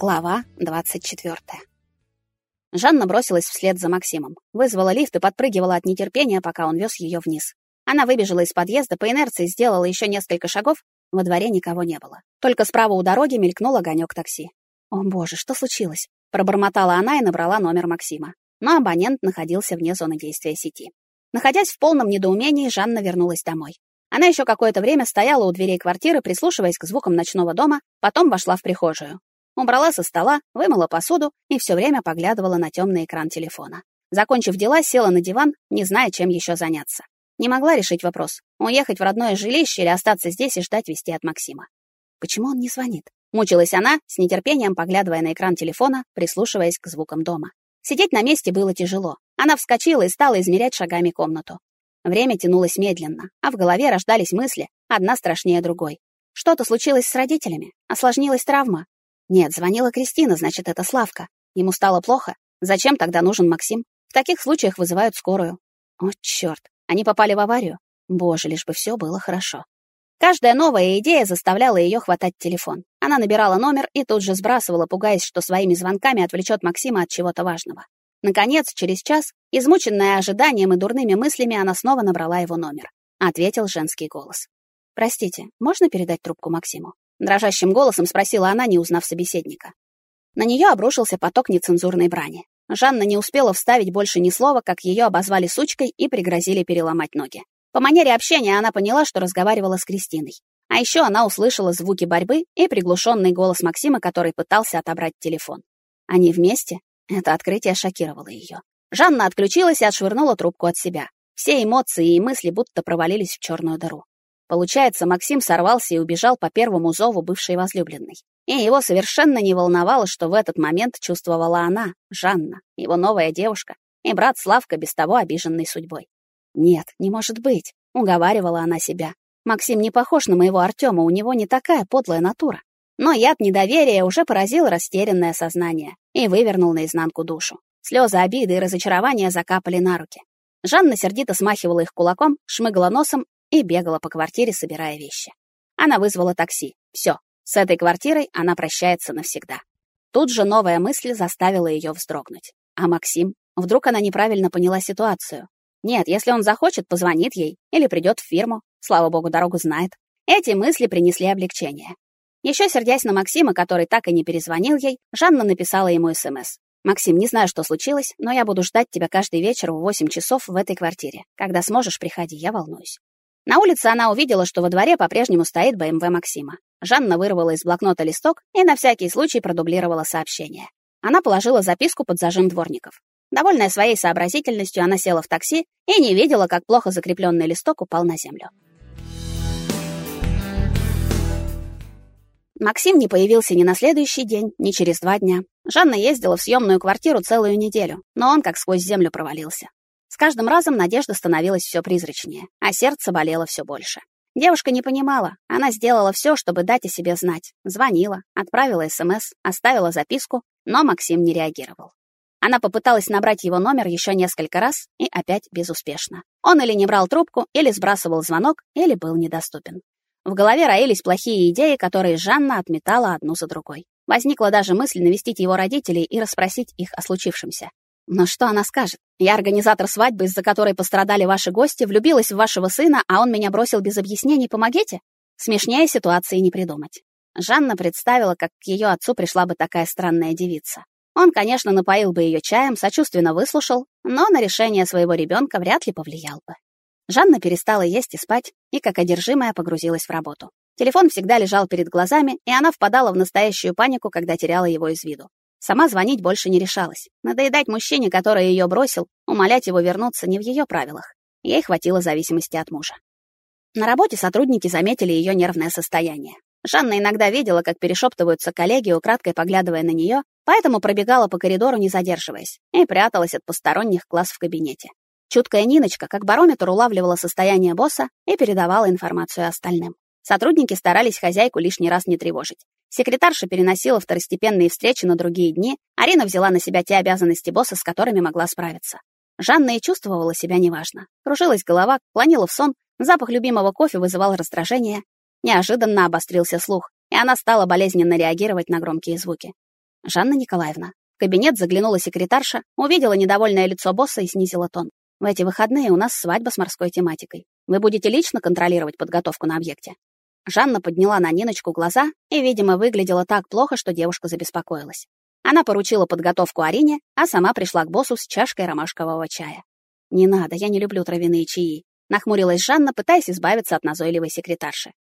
Глава 24. Жанна бросилась вслед за Максимом, вызвала лифт и подпрыгивала от нетерпения, пока он вез ее вниз. Она выбежала из подъезда, по инерции сделала еще несколько шагов, во дворе никого не было. Только справа у дороги мелькнул огонек такси. «О, боже, что случилось?» Пробормотала она и набрала номер Максима. Но абонент находился вне зоны действия сети. Находясь в полном недоумении, Жанна вернулась домой. Она еще какое-то время стояла у дверей квартиры, прислушиваясь к звукам ночного дома, потом вошла в прихожую. Убрала со стола, вымыла посуду и все время поглядывала на темный экран телефона. Закончив дела, села на диван, не зная, чем еще заняться. Не могла решить вопрос: уехать в родное жилище или остаться здесь и ждать вести от Максима. Почему он не звонит? Мучилась она, с нетерпением поглядывая на экран телефона, прислушиваясь к звукам дома. Сидеть на месте было тяжело. Она вскочила и стала измерять шагами комнату. Время тянулось медленно, а в голове рождались мысли, одна страшнее другой. Что-то случилось с родителями? Осложнилась травма? Нет, звонила Кристина, значит, это Славка. Ему стало плохо. Зачем тогда нужен Максим? В таких случаях вызывают скорую. О, чёрт, они попали в аварию. Боже, лишь бы все было хорошо. Каждая новая идея заставляла ее хватать телефон. Она набирала номер и тут же сбрасывала, пугаясь, что своими звонками отвлечет Максима от чего-то важного. Наконец, через час, измученная ожиданием и дурными мыслями, она снова набрала его номер. Ответил женский голос. «Простите, можно передать трубку Максиму?» Дрожащим голосом спросила она, не узнав собеседника. На нее обрушился поток нецензурной брани. Жанна не успела вставить больше ни слова, как ее обозвали сучкой и пригрозили переломать ноги. По манере общения она поняла, что разговаривала с Кристиной. А еще она услышала звуки борьбы и приглушенный голос Максима, который пытался отобрать телефон. Они вместе? Это открытие шокировало ее. Жанна отключилась и отшвырнула трубку от себя. Все эмоции и мысли будто провалились в черную дыру. Получается, Максим сорвался и убежал по первому зову бывшей возлюбленной. И его совершенно не волновало, что в этот момент чувствовала она, Жанна, его новая девушка, и брат Славка без того обиженный судьбой. «Нет, не может быть», — уговаривала она себя. «Максим не похож на моего Артема, у него не такая подлая натура». Но яд недоверия уже поразил растерянное сознание и вывернул наизнанку душу. Слезы обиды и разочарования закапали на руки. Жанна сердито смахивала их кулаком, шмыгала носом и бегала по квартире, собирая вещи. Она вызвала такси. Все, с этой квартирой она прощается навсегда. Тут же новая мысль заставила ее вздрогнуть. А Максим? Вдруг она неправильно поняла ситуацию? Нет, если он захочет, позвонит ей или придет в фирму. Слава богу, дорогу знает. Эти мысли принесли облегчение. Еще сердясь на Максима, который так и не перезвонил ей, Жанна написала ему СМС. «Максим, не знаю, что случилось, но я буду ждать тебя каждый вечер в 8 часов в этой квартире. Когда сможешь, приходи, я волнуюсь». На улице она увидела, что во дворе по-прежнему стоит БМВ Максима. Жанна вырвала из блокнота листок и на всякий случай продублировала сообщение. Она положила записку под зажим дворников. Довольная своей сообразительностью, она села в такси и не видела, как плохо закрепленный листок упал на землю. Максим не появился ни на следующий день, ни через два дня. Жанна ездила в съемную квартиру целую неделю, но он как сквозь землю провалился. С каждым разом надежда становилась все призрачнее, а сердце болело все больше. Девушка не понимала. Она сделала все, чтобы дать о себе знать. Звонила, отправила СМС, оставила записку, но Максим не реагировал. Она попыталась набрать его номер еще несколько раз и опять безуспешно. Он или не брал трубку, или сбрасывал звонок, или был недоступен. В голове роились плохие идеи, которые Жанна отметала одну за другой. Возникла даже мысль навестить его родителей и расспросить их о случившемся. Но что она скажет? Я организатор свадьбы, из-за которой пострадали ваши гости, влюбилась в вашего сына, а он меня бросил без объяснений. Помогите? Смешнее ситуации не придумать. Жанна представила, как к ее отцу пришла бы такая странная девица. Он, конечно, напоил бы ее чаем, сочувственно выслушал, но на решение своего ребенка вряд ли повлиял бы. Жанна перестала есть и спать, и как одержимая погрузилась в работу. Телефон всегда лежал перед глазами, и она впадала в настоящую панику, когда теряла его из виду. Сама звонить больше не решалась. Надоедать мужчине, который ее бросил, умолять его вернуться не в ее правилах. Ей хватило зависимости от мужа. На работе сотрудники заметили ее нервное состояние. Жанна иногда видела, как перешептываются коллеги, украдкой поглядывая на нее, поэтому пробегала по коридору, не задерживаясь, и пряталась от посторонних глаз в кабинете. Чуткая Ниночка, как барометр, улавливала состояние босса и передавала информацию остальным. Сотрудники старались хозяйку лишний раз не тревожить. Секретарша переносила второстепенные встречи на другие дни, Арина взяла на себя те обязанности босса, с которыми могла справиться. Жанна и чувствовала себя неважно. Кружилась голова, клонила в сон, запах любимого кофе вызывал раздражение. Неожиданно обострился слух, и она стала болезненно реагировать на громкие звуки. Жанна Николаевна. В кабинет заглянула секретарша, увидела недовольное лицо босса и снизила тон. В эти выходные у нас свадьба с морской тематикой. Вы будете лично контролировать подготовку на объекте? Жанна подняла на Ниночку глаза и, видимо, выглядела так плохо, что девушка забеспокоилась. Она поручила подготовку Арине, а сама пришла к боссу с чашкой ромашкового чая. «Не надо, я не люблю травяные чаи», — нахмурилась Жанна, пытаясь избавиться от назойливой секретарши.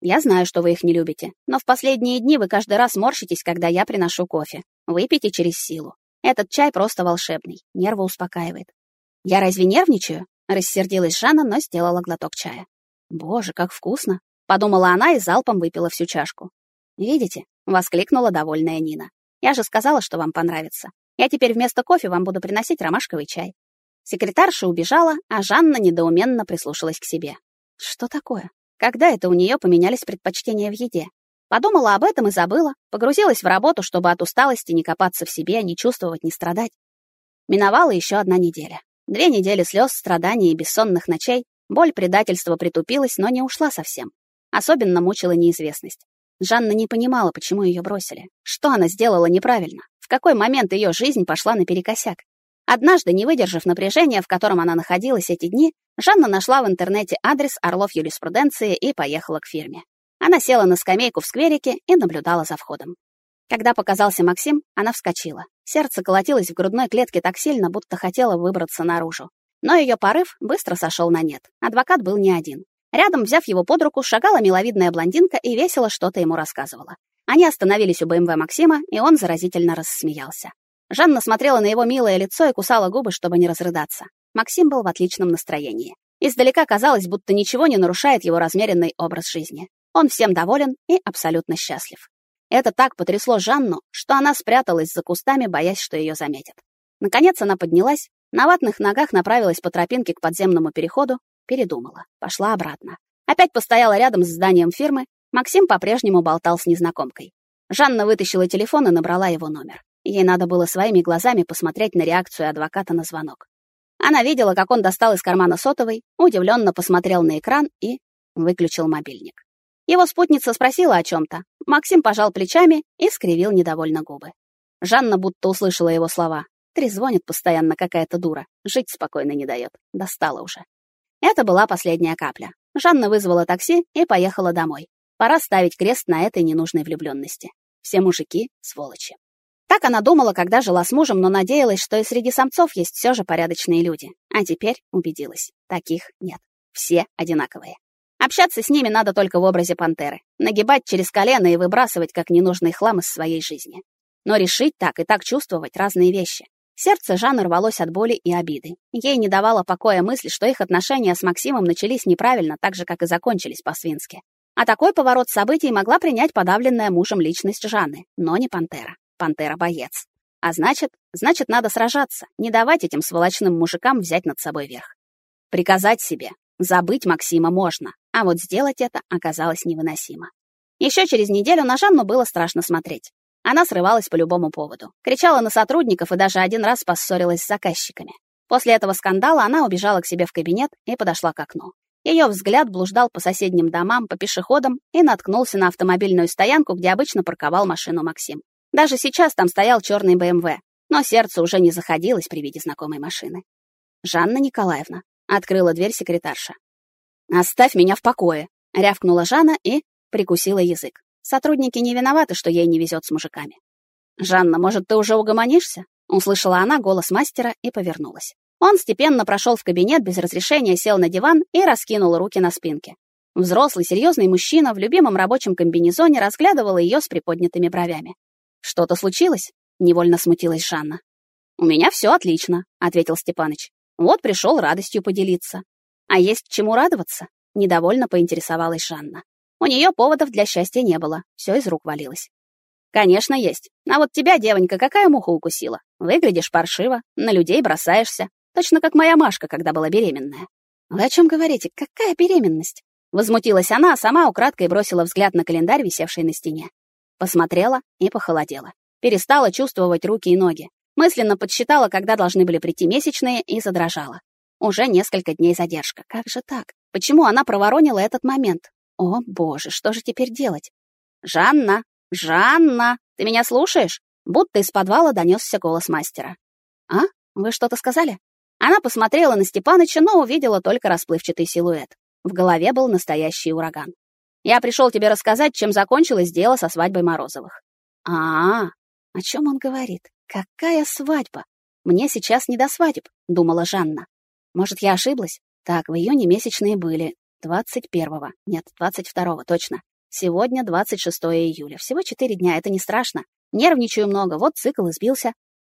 «Я знаю, что вы их не любите, но в последние дни вы каждый раз морщитесь, когда я приношу кофе. Выпейте через силу. Этот чай просто волшебный, нервы успокаивает». «Я разве нервничаю?» — рассердилась Жанна, но сделала глоток чая. «Боже, как вкусно!» — подумала она и залпом выпила всю чашку. «Видите?» — воскликнула довольная Нина. «Я же сказала, что вам понравится. Я теперь вместо кофе вам буду приносить ромашковый чай. Секретарша убежала, а Жанна недоуменно прислушалась к себе. Что такое? Когда это у нее поменялись предпочтения в еде? Подумала об этом и забыла, погрузилась в работу, чтобы от усталости не копаться в себе, не чувствовать, не страдать. Миновала еще одна неделя. Две недели слез, страданий и бессонных ночей. Боль предательства притупилась, но не ушла совсем. Особенно мучила неизвестность. Жанна не понимала, почему ее бросили. Что она сделала неправильно? В какой момент ее жизнь пошла наперекосяк? Однажды, не выдержав напряжения, в котором она находилась эти дни, Жанна нашла в интернете адрес Орлов юриспруденции и поехала к фирме. Она села на скамейку в скверике и наблюдала за входом. Когда показался Максим, она вскочила. Сердце колотилось в грудной клетке так сильно, будто хотело выбраться наружу. Но ее порыв быстро сошел на нет. Адвокат был не один. Рядом, взяв его под руку, шагала миловидная блондинка и весело что-то ему рассказывала. Они остановились у БМВ Максима, и он заразительно рассмеялся. Жанна смотрела на его милое лицо и кусала губы, чтобы не разрыдаться. Максим был в отличном настроении. Издалека казалось, будто ничего не нарушает его размеренный образ жизни. Он всем доволен и абсолютно счастлив. Это так потрясло Жанну, что она спряталась за кустами, боясь, что ее заметят. Наконец она поднялась, на ватных ногах направилась по тропинке к подземному переходу, передумала, пошла обратно. Опять постояла рядом с зданием фирмы, Максим по-прежнему болтал с незнакомкой. Жанна вытащила телефон и набрала его номер. Ей надо было своими глазами посмотреть на реакцию адвоката на звонок. Она видела, как он достал из кармана сотовый, удивленно посмотрел на экран и выключил мобильник. Его спутница спросила о чем то Максим пожал плечами и скривил недовольно губы. Жанна будто услышала его слова. Трезвонит постоянно какая-то дура. Жить спокойно не дает. Достала уже. Это была последняя капля. Жанна вызвала такси и поехала домой. Пора ставить крест на этой ненужной влюбленности. Все мужики — сволочи. Так она думала, когда жила с мужем, но надеялась, что и среди самцов есть все же порядочные люди. А теперь убедилась. Таких нет. Все одинаковые. Общаться с ними надо только в образе пантеры. Нагибать через колено и выбрасывать как ненужный хлам из своей жизни. Но решить так и так чувствовать разные вещи. Сердце Жанны рвалось от боли и обиды. Ей не давала покоя мысль, что их отношения с Максимом начались неправильно, так же, как и закончились по-свински. А такой поворот событий могла принять подавленная мужем личность Жанны, но не пантера. Пантера-боец. А значит, значит, надо сражаться, не давать этим сволочным мужикам взять над собой верх. Приказать себе, забыть Максима можно, а вот сделать это оказалось невыносимо. Еще через неделю на Жанну было страшно смотреть. Она срывалась по любому поводу, кричала на сотрудников и даже один раз поссорилась с заказчиками. После этого скандала она убежала к себе в кабинет и подошла к окну. Ее взгляд блуждал по соседним домам, по пешеходам и наткнулся на автомобильную стоянку, где обычно парковал машину Максим. Даже сейчас там стоял черный БМВ, но сердце уже не заходилось при виде знакомой машины. «Жанна Николаевна», — открыла дверь секретарша. «Оставь меня в покое», — рявкнула Жанна и прикусила язык. Сотрудники не виноваты, что ей не везет с мужиками. «Жанна, может, ты уже угомонишься?» — услышала она голос мастера и повернулась. Он степенно прошел в кабинет без разрешения, сел на диван и раскинул руки на спинке. Взрослый, серьезный мужчина в любимом рабочем комбинезоне разглядывал ее с приподнятыми бровями. «Что-то случилось?» — невольно смутилась Жанна. «У меня все отлично», — ответил Степаныч. «Вот пришел радостью поделиться». «А есть чему радоваться?» — недовольно поинтересовалась Жанна. У нее поводов для счастья не было, все из рук валилось. «Конечно, есть. А вот тебя, девонька, какая муха укусила? Выглядишь паршиво, на людей бросаешься, точно как моя Машка, когда была беременная». «Вы о чем говорите? Какая беременность?» Возмутилась она, а сама украдкой бросила взгляд на календарь, висевший на стене. Посмотрела и похолодела. Перестала чувствовать руки и ноги. Мысленно подсчитала, когда должны были прийти месячные, и задрожала. Уже несколько дней задержка. Как же так? Почему она проворонила этот момент? О, боже, что же теперь делать? «Жанна! Жанна! Ты меня слушаешь?» Будто из подвала донесся голос мастера. «А? Вы что-то сказали?» Она посмотрела на Степаныча, но увидела только расплывчатый силуэт. В голове был настоящий ураган. «Я пришел тебе рассказать, чем закончилось дело со свадьбой Морозовых». «А, -а, -а о чем он говорит? Какая свадьба? Мне сейчас не до свадеб», — думала Жанна. «Может, я ошиблась? Так, в июне месячные были. 21-го. Нет, 22-го, точно. Сегодня 26 июля. Всего четыре дня, это не страшно. Нервничаю много, вот цикл избился.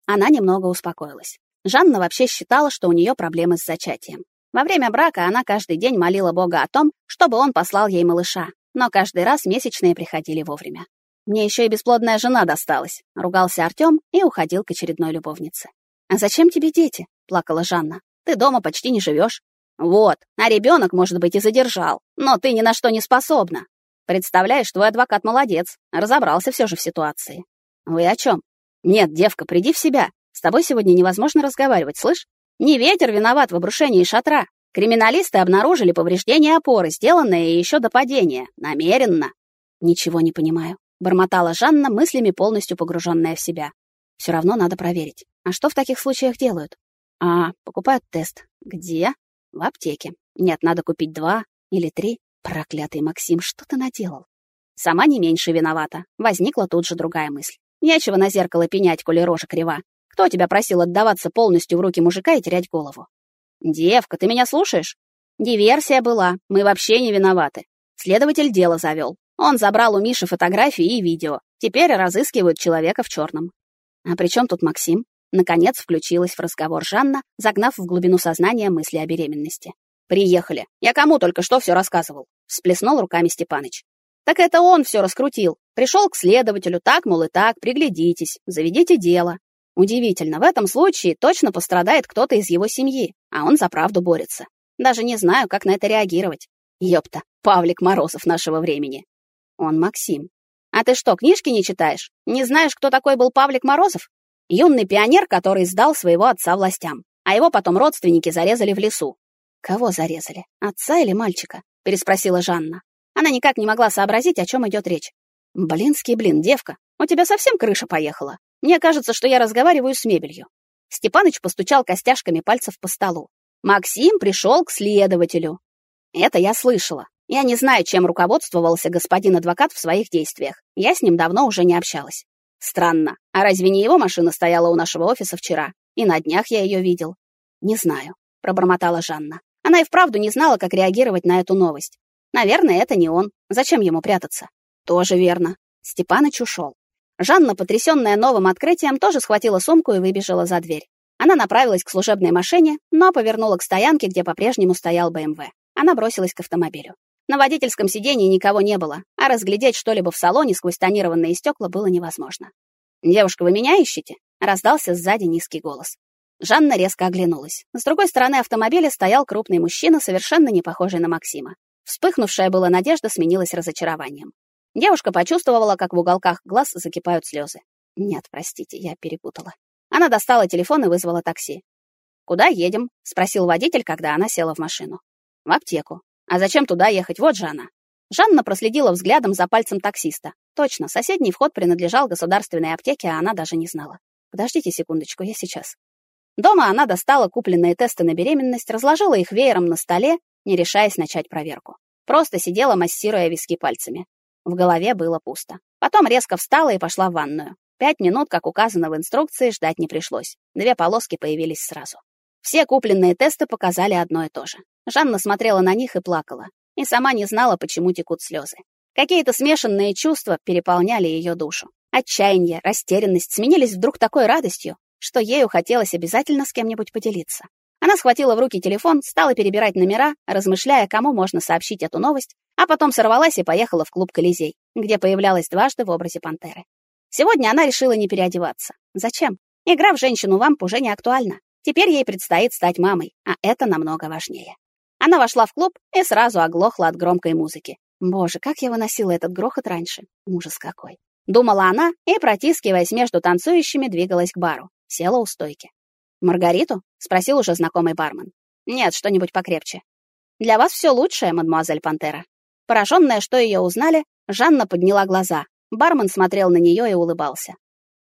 Она немного успокоилась. Жанна вообще считала, что у нее проблемы с зачатием. Во время брака она каждый день молила Бога о том, чтобы он послал ей малыша, но каждый раз месячные приходили вовремя. «Мне еще и бесплодная жена досталась», — ругался Артём и уходил к очередной любовнице. «А зачем тебе дети?» — плакала Жанна. «Ты дома почти не живешь. «Вот, а ребенок, может быть, и задержал, но ты ни на что не способна. Представляешь, твой адвокат молодец, разобрался все же в ситуации». «Вы о чем? «Нет, девка, приди в себя. С тобой сегодня невозможно разговаривать, слышь? Не ветер виноват в обрушении шатра. Криминалисты обнаружили повреждение опоры, сделанное еще до падения. Намеренно. Ничего не понимаю, бормотала Жанна, мыслями полностью погруженная в себя. Все равно надо проверить. А что в таких случаях делают? А, покупают тест. Где? В аптеке. Нет, надо купить два или три. Проклятый Максим, что ты наделал? Сама не меньше виновата. Возникла тут же другая мысль. Нечего на зеркало пенять, коли рожа крива. Кто тебя просил отдаваться полностью в руки мужика и терять голову? Девка, ты меня слушаешь? Диверсия была, мы вообще не виноваты. Следователь дело завел. Он забрал у Миши фотографии и видео. Теперь разыскивают человека в черном. А при чем тут Максим? Наконец включилась в разговор Жанна, загнав в глубину сознания мысли о беременности. «Приехали. Я кому только что все рассказывал?» — всплеснул руками Степаныч. «Так это он все раскрутил. Пришел к следователю, так, мол, и так, приглядитесь, заведите дело. Удивительно, в этом случае точно пострадает кто-то из его семьи, а он за правду борется. Даже не знаю, как на это реагировать. Ёпта, Павлик Морозов нашего времени. Он Максим. А ты что, книжки не читаешь? Не знаешь, кто такой был Павлик Морозов? Юный пионер, который сдал своего отца властям, а его потом родственники зарезали в лесу. Кого зарезали? Отца или мальчика? переспросила Жанна. Она никак не могла сообразить, о чем идет речь. Блинский блин, девка, у тебя совсем крыша поехала. Мне кажется, что я разговариваю с мебелью. Степаныч постучал костяшками пальцев по столу. Максим пришел к следователю. Это я слышала. Я не знаю, чем руководствовался господин адвокат в своих действиях. Я с ним давно уже не общалась. Странно. А разве не его машина стояла у нашего офиса вчера? И на днях я ее видел. Не знаю, пробормотала Жанна. Она и вправду не знала, как реагировать на эту новость. Наверное, это не он. Зачем ему прятаться? Тоже верно. Степаныч ушел. Жанна, потрясённая новым открытием, тоже схватила сумку и выбежала за дверь. Она направилась к служебной машине, но повернула к стоянке, где по-прежнему стоял БМВ. Она бросилась к автомобилю. На водительском сиденье никого не было, а разглядеть что-либо в салоне сквозь тонированные стекла было невозможно. «Девушка, вы меня ищете?» — раздался сзади низкий голос. Жанна резко оглянулась. С другой стороны автомобиля стоял крупный мужчина, совершенно не похожий на Максима. Вспыхнувшая была надежда сменилась разочарованием. Девушка почувствовала, как в уголках глаз закипают слезы. Нет, простите, я перепутала. Она достала телефон и вызвала такси. «Куда едем?» — спросил водитель, когда она села в машину. «В аптеку. А зачем туда ехать? Вот же она». Жанна проследила взглядом за пальцем таксиста. Точно, соседний вход принадлежал государственной аптеке, а она даже не знала. Подождите секундочку, я сейчас. Дома она достала купленные тесты на беременность, разложила их веером на столе, не решаясь начать проверку. Просто сидела, массируя виски пальцами. В голове было пусто. Потом резко встала и пошла в ванную. Пять минут, как указано в инструкции, ждать не пришлось. Две полоски появились сразу. Все купленные тесты показали одно и то же. Жанна смотрела на них и плакала. И сама не знала, почему текут слезы. Какие-то смешанные чувства переполняли ее душу. Отчаяние, растерянность сменились вдруг такой радостью, что ею хотелось обязательно с кем-нибудь поделиться. Она схватила в руки телефон, стала перебирать номера, размышляя, кому можно сообщить эту новость, а потом сорвалась и поехала в клуб Колизей, где появлялась дважды в образе пантеры. Сегодня она решила не переодеваться. Зачем? Игра в женщину-вамп уже не актуальна. Теперь ей предстоит стать мамой, а это намного важнее. Она вошла в клуб и сразу оглохла от громкой музыки. Боже, как я выносила этот грохот раньше. Ужас какой. Думала она и, протискиваясь между танцующими, двигалась к бару. Села у стойки. «Маргариту?» — спросил уже знакомый бармен. «Нет, что-нибудь покрепче». «Для вас все лучшее, мадемуазель Пантера». Пораженная, что ее узнали, Жанна подняла глаза. Бармен смотрел на нее и улыбался.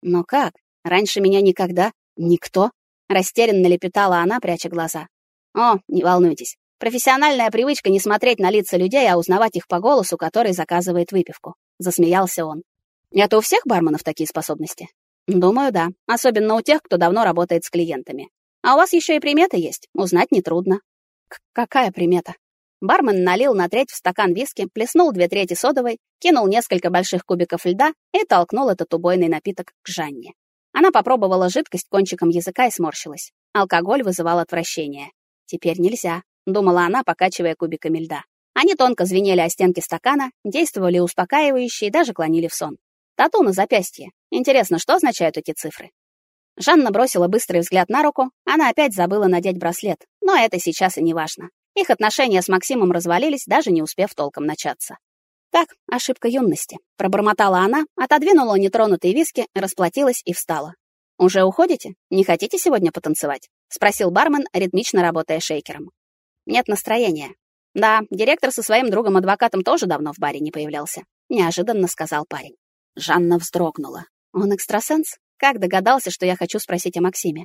Но как? Раньше меня никогда, никто. Растерянно лепетала она, пряча глаза. О, не волнуйтесь. Профессиональная привычка не смотреть на лица людей, а узнавать их по голосу, который заказывает выпивку. Засмеялся он. Это у всех барменов такие способности? Думаю, да. Особенно у тех, кто давно работает с клиентами. А у вас еще и приметы есть. Узнать нетрудно. К какая примета? Бармен налил на треть в стакан виски, плеснул две трети содовой, кинул несколько больших кубиков льда и толкнул этот убойный напиток к Жанне. Она попробовала жидкость кончиком языка и сморщилась. Алкоголь вызывал отвращение. Теперь нельзя, думала она, покачивая кубиками льда. Они тонко звенели о стенки стакана, действовали успокаивающе и даже клонили в сон. Тату на запястье. Интересно, что означают эти цифры? Жанна бросила быстрый взгляд на руку. Она опять забыла надеть браслет, но это сейчас и не важно. Их отношения с Максимом развалились, даже не успев толком начаться. Так, ошибка юности, пробормотала она, отодвинула нетронутые виски, расплатилась и встала. Уже уходите? Не хотите сегодня потанцевать? спросил бармен, ритмично работая шейкером. Нет настроения. Да, директор со своим другом-адвокатом тоже давно в баре не появлялся, неожиданно сказал парень. Жанна вздрогнула. Он экстрасенс? Как догадался, что я хочу спросить о Максиме?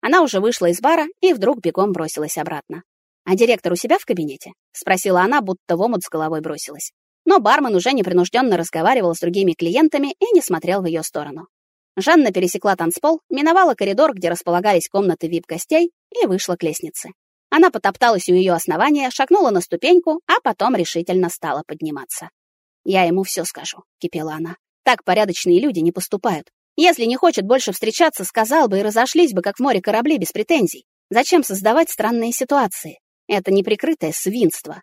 Она уже вышла из бара и вдруг бегом бросилась обратно. «А директор у себя в кабинете?» — спросила она, будто в омут с головой бросилась. Но бармен уже непринужденно разговаривал с другими клиентами и не смотрел в ее сторону. Жанна пересекла танцпол, миновала коридор, где располагались комнаты VIP-гостей, и вышла к лестнице. Она потопталась у ее основания, шагнула на ступеньку, а потом решительно стала подниматься. «Я ему все скажу», — кипела она. «Так порядочные люди не поступают. Если не хочет больше встречаться, сказал бы и разошлись бы, как в море корабли, без претензий. Зачем создавать странные ситуации? Это неприкрытое свинство.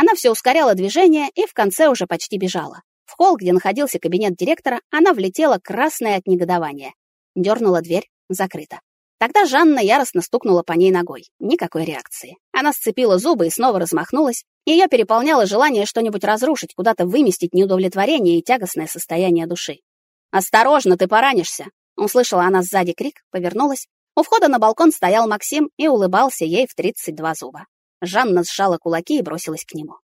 Она все ускоряла движение и в конце уже почти бежала. В холл, где находился кабинет директора, она влетела красная от негодования. Дернула дверь, закрыта. Тогда Жанна яростно стукнула по ней ногой. Никакой реакции. Она сцепила зубы и снова размахнулась. Ее переполняло желание что-нибудь разрушить, куда-то выместить неудовлетворение и тягостное состояние души. «Осторожно, ты поранишься!» Услышала она сзади крик, повернулась у входа на балкон стоял Максим и улыбался ей в 32 зуба. Жанна сжала кулаки и бросилась к нему.